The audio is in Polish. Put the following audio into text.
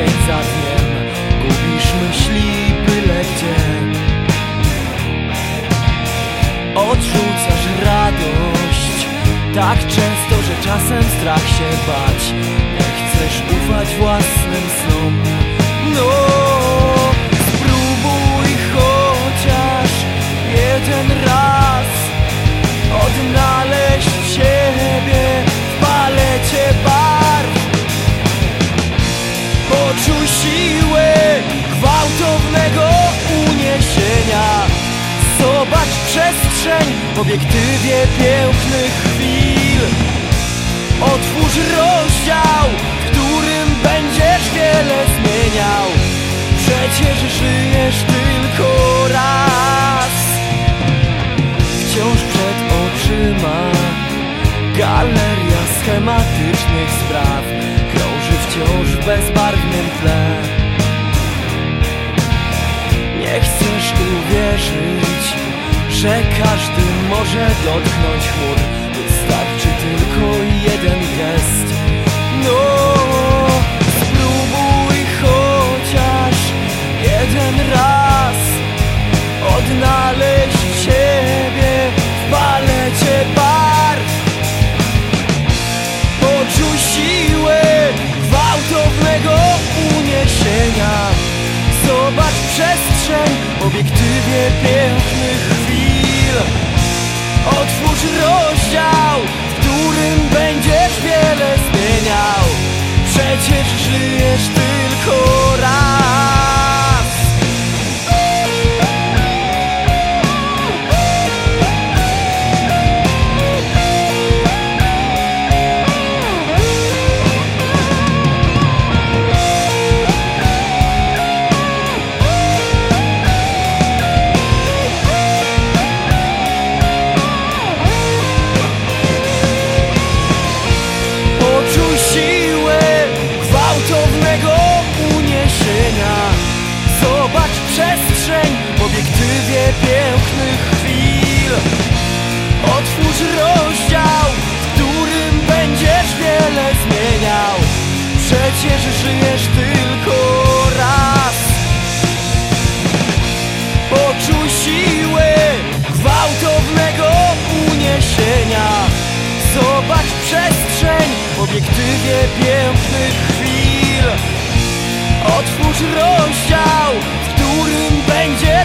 dzień za dniem. Gubisz myśli byle gdzie Odrzucasz radość. Tak często, że czasem strach się bać. Nie chcesz ufać własnym snom. No. W obiektywie pięknych chwil. Otwórz rozdział, w którym będziesz wiele zmieniał. Przecież żyjesz tylko raz. Wciąż przed oczyma Galeria schematycznych spraw. Krąży wciąż w bezbarwnym tle. Nie chcesz uwierzyć, że każdy może dotknąć chmur. Wystarczy tylko jeden gest. No, spróbuj chociaż jeden raz. Odnaleźć siebie w palecie barw Poczuj siłę gwałtownego uniesienia. Zobacz przestrzeń w obiektywie pięknych Rozdział, w którym będziesz wiele zmieniał. Przecież żyjesz tylko raz obiektywie pięknych chwil. Otwórz rozdział, w którym będziesz wiele zmieniał. Przecież żyjesz tylko raz. Poczuj siłę gwałtownego uniesienia. Zobacz przestrzeń w obiektywie pięknych chwil. Otwórz rozdział, w którym będzie